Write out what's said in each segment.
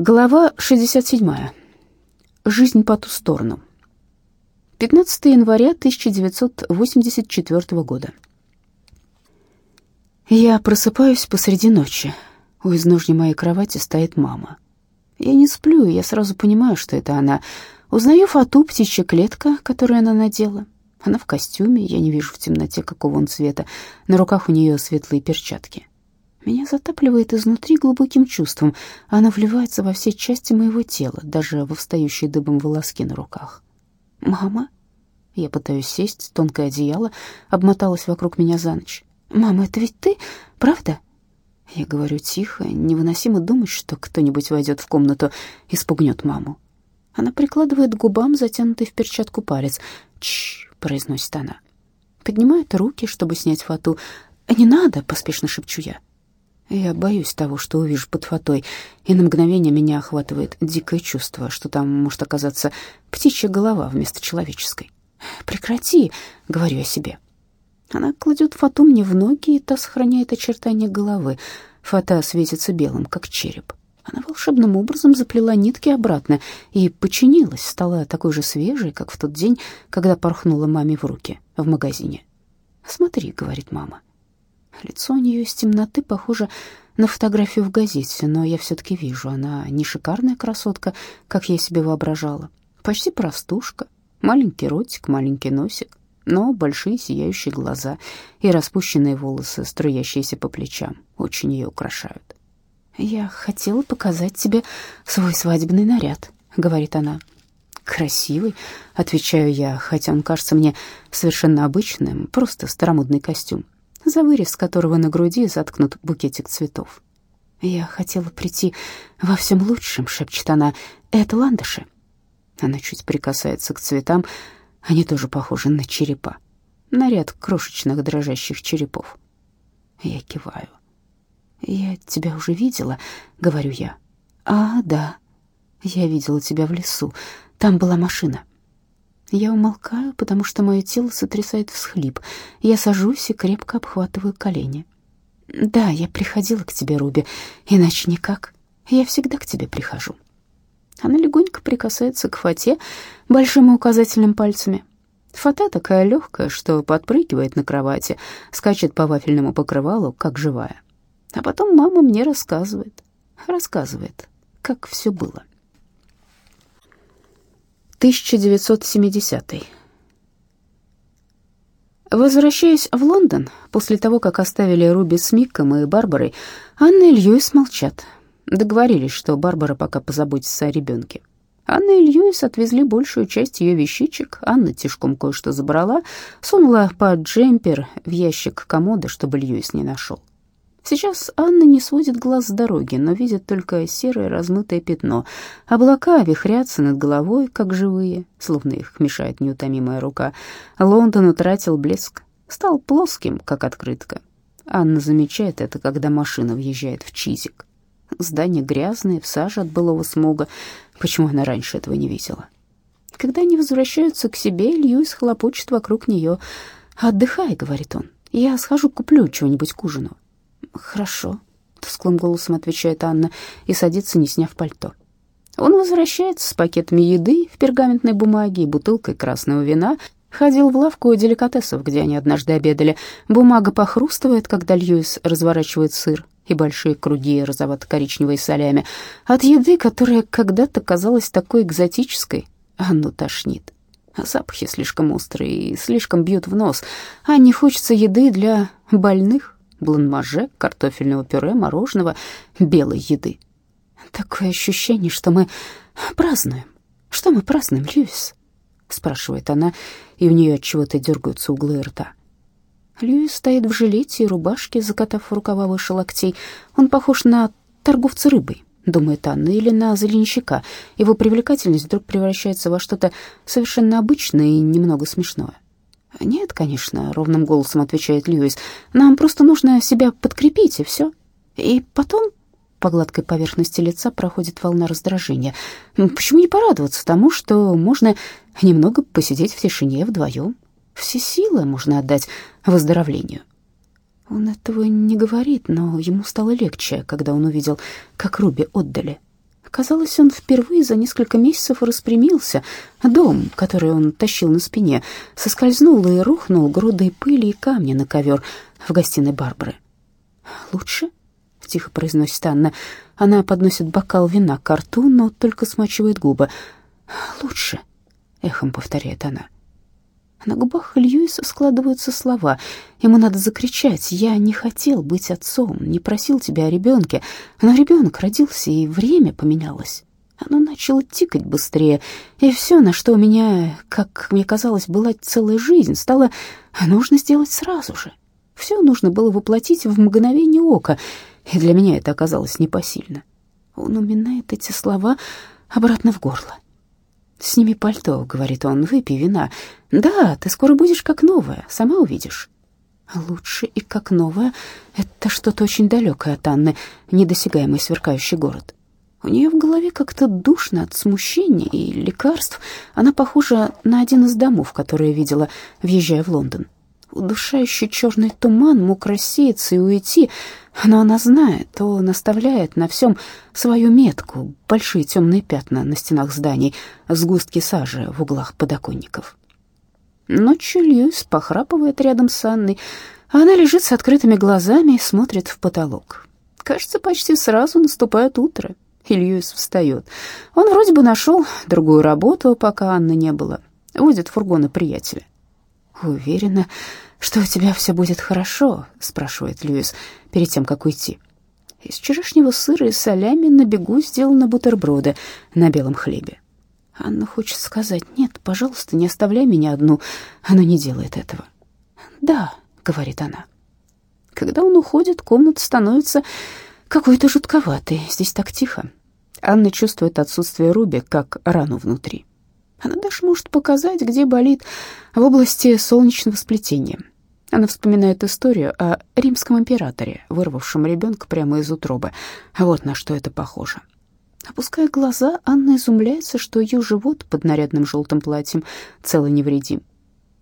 Глава 67. Жизнь по ту сторону. 15 января 1984 года. Я просыпаюсь посреди ночи. У изножья моей кровати стоит мама. Я не сплю, я сразу понимаю, что это она. Узнаю фату, птичья клетка, которую она надела. Она в костюме, я не вижу в темноте, какого он цвета. На руках у нее светлые перчатки. Меня затапливает изнутри глубоким чувством. Она вливается во все части моего тела, даже во встающие дыбом волоски на руках. «Мама?» Я пытаюсь сесть, тонкое одеяло обмоталось вокруг меня за ночь. «Мама, это ведь ты, правда?» Я говорю тихо, невыносимо думать, что кто-нибудь войдет в комнату и спугнет маму. Она прикладывает к губам затянутый в перчатку палец. «Чш!» — произносит она. Поднимает руки, чтобы снять фату. «Не надо!» — поспешно шепчу я. Я боюсь того, что увижу под фатой, и на мгновение меня охватывает дикое чувство, что там может оказаться птичья голова вместо человеческой. «Прекрати», — говорю я себе. Она кладет фату мне в ноги, и та сохраняет очертания головы. Фата светится белым, как череп. Она волшебным образом заплела нитки обратно и починилась, стала такой же свежей, как в тот день, когда порхнула маме в руки в магазине. «Смотри», — говорит мама, Лицо у нее из темноты похоже на фотографию в газете, но я все-таки вижу, она не шикарная красотка, как я себе воображала. Почти простушка, маленький ротик, маленький носик, но большие сияющие глаза и распущенные волосы, струящиеся по плечам, очень ее украшают. «Я хотела показать тебе свой свадебный наряд», — говорит она. «Красивый», — отвечаю я, хотя он кажется мне совершенно обычным, просто старомодный костюм за вырез которого на груди заткнут букетик цветов. «Я хотела прийти во всем лучшем», — шепчет она. «Это ландыши». Она чуть прикасается к цветам, они тоже похожи на черепа. Наряд крошечных дрожащих черепов. Я киваю. «Я тебя уже видела», — говорю я. «А, да, я видела тебя в лесу. Там была машина». Я умолкаю, потому что мое тело сотрясает всхлип. Я сажусь и крепко обхватываю колени. «Да, я приходила к тебе, Руби, иначе никак. Я всегда к тебе прихожу». Она легонько прикасается к фате большим и указательным пальцами. Фата такая легкая, что подпрыгивает на кровати, скачет по вафельному покрывалу, как живая. А потом мама мне рассказывает, рассказывает, как все было. 1970. Возвращаясь в Лондон, после того, как оставили Руби с Миком и Барбарой, Анна и Льюис молчат. Договорились, что Барбара пока позаботится о ребенке. Анна и Льюис отвезли большую часть ее вещичек. Анна тишком кое-что забрала, сунула под джемпер в ящик комода, чтобы Льюис не нашел. Сейчас Анна не сводит глаз с дороги, но видит только серое размытое пятно. Облака вихрятся над головой, как живые, словно их мешает неутомимая рука. Лондон утратил блеск, стал плоским, как открытка. Анна замечает это, когда машина въезжает в Чизик. Здание грязное, в саже от былого смога. Почему она раньше этого не видела? Когда они возвращаются к себе, Льюис хлопочет вокруг нее. «Отдыхай», — говорит он, — «я схожу куплю чего-нибудь к ужину». «Хорошо», — тусклым голосом отвечает Анна и садится, не сняв пальто. Он возвращается с пакетами еды в пергаментной бумаге и бутылкой красного вина. Ходил в лавку деликатесов, где они однажды обедали. Бумага похрустывает, когда Льюис разворачивает сыр и большие круги розовато-коричневой солями. От еды, которая когда-то казалась такой экзотической, Анну тошнит. Запахи слишком острые и слишком бьют в нос, а не хочется еды для больных бланмаже, картофельного пюре, мороженого, белой еды. Такое ощущение, что мы празднуем. Что мы празднуем, Льюис? спрашивает она, и у нее от чего-то дергаются углы рта. Льюис стоит в жилете и рубашке, закатав рукава выше локтей. Он похож на торговца рыбой, думает Анна, или на зеленщика. Его привлекательность вдруг превращается во что-то совершенно обычное и немного смешное. «Нет, конечно», — ровным голосом отвечает Льюис. «Нам просто нужно себя подкрепить, и все. И потом...» По гладкой поверхности лица проходит волна раздражения. «Почему не порадоваться тому, что можно немного посидеть в тишине вдвоем? Все силы можно отдать выздоровлению». Он этого не говорит, но ему стало легче, когда он увидел, как Руби отдали. Казалось, он впервые за несколько месяцев распрямился. Дом, который он тащил на спине, соскользнул и рухнул грудой пыли и камня на ковер в гостиной Барбары. «Лучше?» — тихо произносит Анна. Она подносит бокал вина к рту, но только смачивает губы. «Лучше», — эхом повторяет она. На губах Льюиса складываются слова. Ему надо закричать «Я не хотел быть отцом, не просил тебя о ребенке». Но ребенок родился, и время поменялось. Оно начало тикать быстрее, и все, на что у меня, как мне казалось, была целая жизнь, стало нужно сделать сразу же. Все нужно было воплотить в мгновение ока, и для меня это оказалось непосильно. Он уминает эти слова обратно в горло. «Сними пальто», — говорит он, — «выпей вина». «Да, ты скоро будешь как новая, сама увидишь». Лучше и как новая — это что-то очень далекое от Анны, недосягаемый сверкающий город. У нее в голове как-то душно от смущения и лекарств. Она похожа на один из домов, которые видела, въезжая в Лондон. Удушающий черный туман мог рассеяться и уйти, но она знает, то наставляет на всем свою метку, большие темные пятна на стенах зданий, сгустки сажи в углах подоконников. Ночью Льюис похрапывает рядом с Анной, а она лежит с открытыми глазами и смотрит в потолок. Кажется, почти сразу наступает утро, и Льюис встает. Он вроде бы нашел другую работу, пока Анны не было. Водит фургоны приятеля. Уверена, что у тебя все будет хорошо?» — спрашивает Льюис перед тем, как уйти. Из вчерашнего сыра и солями на бегу сделаны бутерброды на белом хлебе. Анна хочет сказать «Нет, пожалуйста, не оставляй меня одну». Она не делает этого. «Да», — говорит она. Когда он уходит, комната становится какой-то жутковатой. Здесь так тихо. Анна чувствует отсутствие Руби, как рану внутри. Она даже может показать, где болит в области солнечного сплетения. Она вспоминает историю о римском императоре, вырвавшем ребенка прямо из утробы. Вот на что это похоже. Опуская глаза, Анна изумляется, что ее живот под нарядным желтым платьем целый невредим.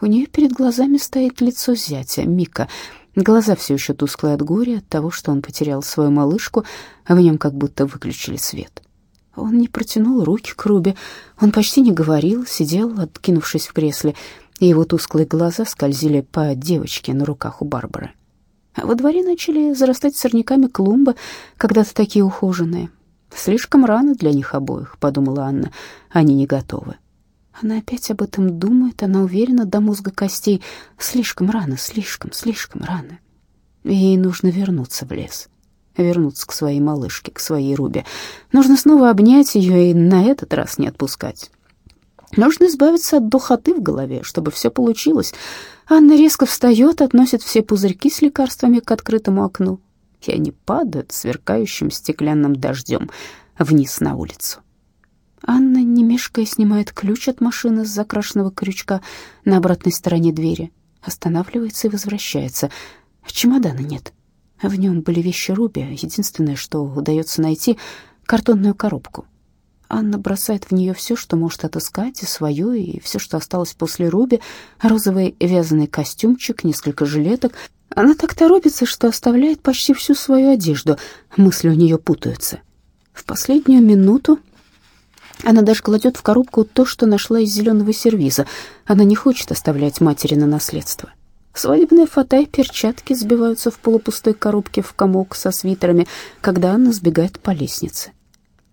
У нее перед глазами стоит лицо зятя, Мика. Глаза все еще тусклые от горя, от того, что он потерял свою малышку, а в нем как будто выключили свет. Он не протянул руки к Рубе, он почти не говорил, сидел, откинувшись в кресле, и его тусклые глаза скользили по девочке на руках у Барбары. А во дворе начали зарастать сорняками клумбы, когда-то такие ухоженные. «Слишком рано для них обоих», — подумала Анна, — «они не готовы». Она опять об этом думает, она уверена до мозга костей. Слишком рано, слишком, слишком рано. Ей нужно вернуться в лес вернуться к своей малышке, к своей Рубе. Нужно снова обнять ее и на этот раз не отпускать. Нужно избавиться от духоты в голове, чтобы все получилось. Анна резко встает, относит все пузырьки с лекарствами к открытому окну, и они падают сверкающим стеклянным дождем вниз на улицу. Анна, не мешкая, снимает ключ от машины с закрашенного крючка на обратной стороне двери, останавливается и возвращается. Чемодана нет. В нем были вещи Руби, единственное, что удается найти — картонную коробку. Анна бросает в нее все, что может отыскать, и свое, и все, что осталось после Руби, розовый вязаный костюмчик, несколько жилеток. Она так торопится, что оставляет почти всю свою одежду, мысли у нее путаются. В последнюю минуту она даже кладет в коробку то, что нашла из зеленого сервиза. Она не хочет оставлять матери на наследство. Свадебные фата и перчатки сбиваются в полупустой коробке в комок со свитерами, когда Анна сбегает по лестнице.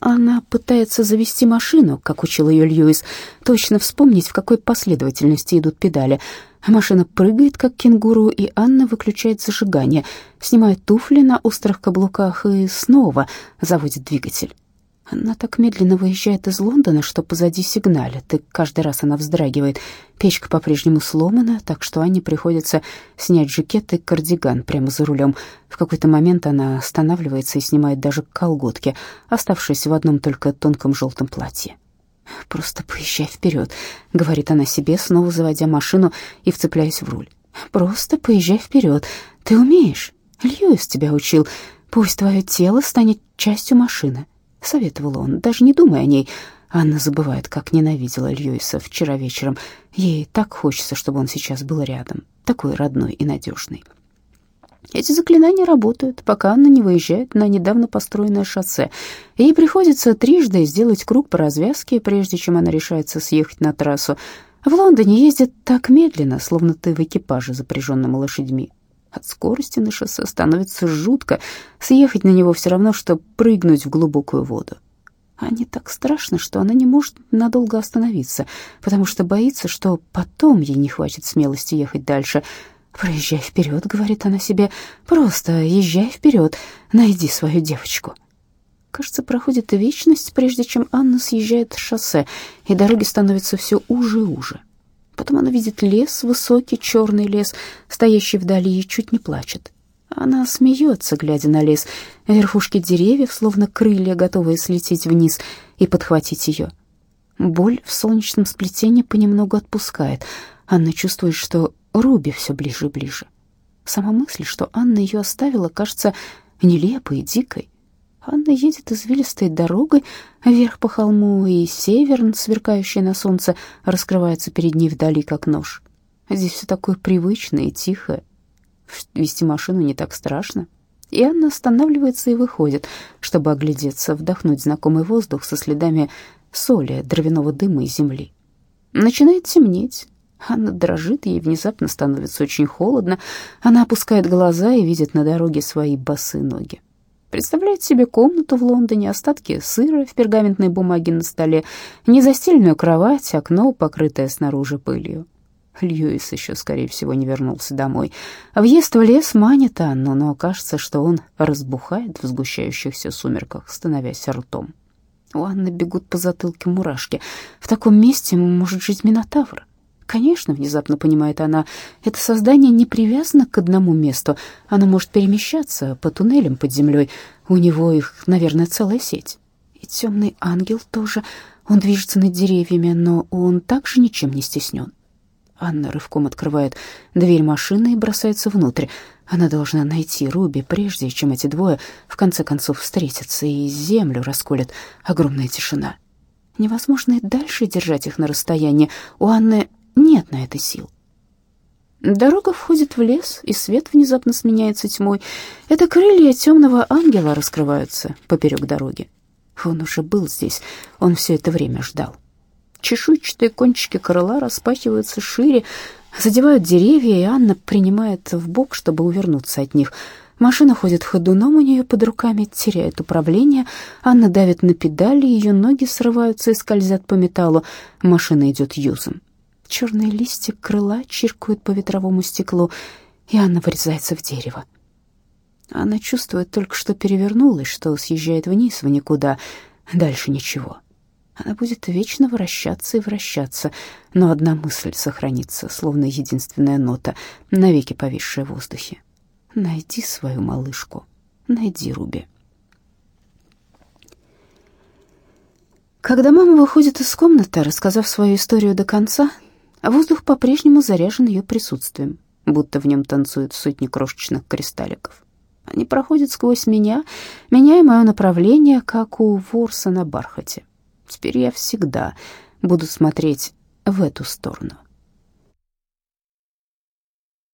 Она пытается завести машину, как учил ее Льюис, точно вспомнить, в какой последовательности идут педали. Машина прыгает, как кенгуру, и Анна выключает зажигание, снимает туфли на острых каблуках и снова заводит двигатель. Она так медленно выезжает из Лондона, что позади сигналит, и каждый раз она вздрагивает. Печка по-прежнему сломана, так что Анне приходится снять жакет и кардиган прямо за рулем. В какой-то момент она останавливается и снимает даже колготки, оставшись в одном только тонком желтом платье. «Просто поезжай вперед», — говорит она себе, снова заводя машину и вцепляясь в руль. «Просто поезжай вперед. Ты умеешь? Льюис тебя учил. Пусть твое тело станет частью машины». — советовал он, даже не думая о ней. Анна забывает, как ненавидела Льюиса вчера вечером. Ей так хочется, чтобы он сейчас был рядом, такой родной и надежный. Эти заклинания работают, пока Анна не выезжает на недавно построенное шоссе. Ей приходится трижды сделать круг по развязке, прежде чем она решается съехать на трассу. В Лондоне ездят так медленно, словно ты в экипаже, запряженном лошадьми. От скорости на шоссе становится жутко. Съехать на него все равно, что прыгнуть в глубокую воду. А не так страшно, что она не может надолго остановиться, потому что боится, что потом ей не хватит смелости ехать дальше — «Проезжай вперед», — говорит она себе, — «просто езжай вперед, найди свою девочку». Кажется, проходит вечность, прежде чем Анна съезжает с шоссе, и дороги становятся все уже и уже. Потом она видит лес, высокий черный лес, стоящий вдали, и чуть не плачет. Она смеется, глядя на лес, верхушки деревьев, словно крылья, готовые слететь вниз и подхватить ее. Боль в солнечном сплетении понемногу отпускает. Анна чувствует, что Руби все ближе и ближе. Сама мысль, что Анна ее оставила, кажется нелепой и дикой. Анна едет извилистой дорогой вверх по холму, и северн, сверкающий на солнце, раскрывается перед ней вдали, как нож. Здесь все такое привычное и тихое. Вести машину не так страшно. И Анна останавливается и выходит, чтобы оглядеться, вдохнуть знакомый воздух со следами соли, дровяного дыма и земли. Начинает темнеть. Анна дрожит, ей внезапно становится очень холодно. Она опускает глаза и видит на дороге свои босые ноги. Представляет себе комнату в Лондоне, остатки сыра в пергаментной бумаге на столе, незастеленную кровать, окно, покрытое снаружи пылью. Льюис еще, скорее всего, не вернулся домой. Въезд в лес манит Анну, но кажется, что он разбухает в сгущающихся сумерках, становясь ртом. У Анны бегут по затылке мурашки. В таком месте может жить Минотавр. Конечно, внезапно понимает она, это создание не привязано к одному месту. Оно может перемещаться по туннелям под землей. У него их, наверное, целая сеть. И темный ангел тоже. Он движется над деревьями, но он также ничем не стеснен. Анна рывком открывает дверь машины и бросается внутрь. Она должна найти Руби, прежде чем эти двое в конце концов встретятся, и землю расколет огромная тишина. Невозможно и дальше держать их на расстоянии. У Анны нет на это сил. Дорога входит в лес, и свет внезапно сменяется тьмой. Это крылья темного ангела раскрываются поперек дороги. Он уже был здесь, он все это время ждал. Чешуйчатые кончики крыла распахиваются шире, задевают деревья, и Анна принимает в бок, чтобы увернуться от них. Машина ходит ходуном у нее под руками, теряет управление. Анна давит на педали, ее ноги срываются и скользят по металлу. Машина идет юзом. Черные листья крыла чиркают по ветровому стеклу, и Анна врезается в дерево. Она чувствует только, что перевернулась, что съезжает вниз в никуда. Дальше ничего. Она будет вечно вращаться и вращаться, но одна мысль сохранится, словно единственная нота, навеки повисшая в воздухе. «Найди свою малышку, найди Руби». Когда мама выходит из комнаты, рассказав свою историю до конца, воздух по-прежнему заряжен ее присутствием, будто в нем танцуют сотни крошечных кристалликов. Они проходят сквозь меня, меняя мое направление, как у ворса на бархате. Теперь я всегда буду смотреть в эту сторону.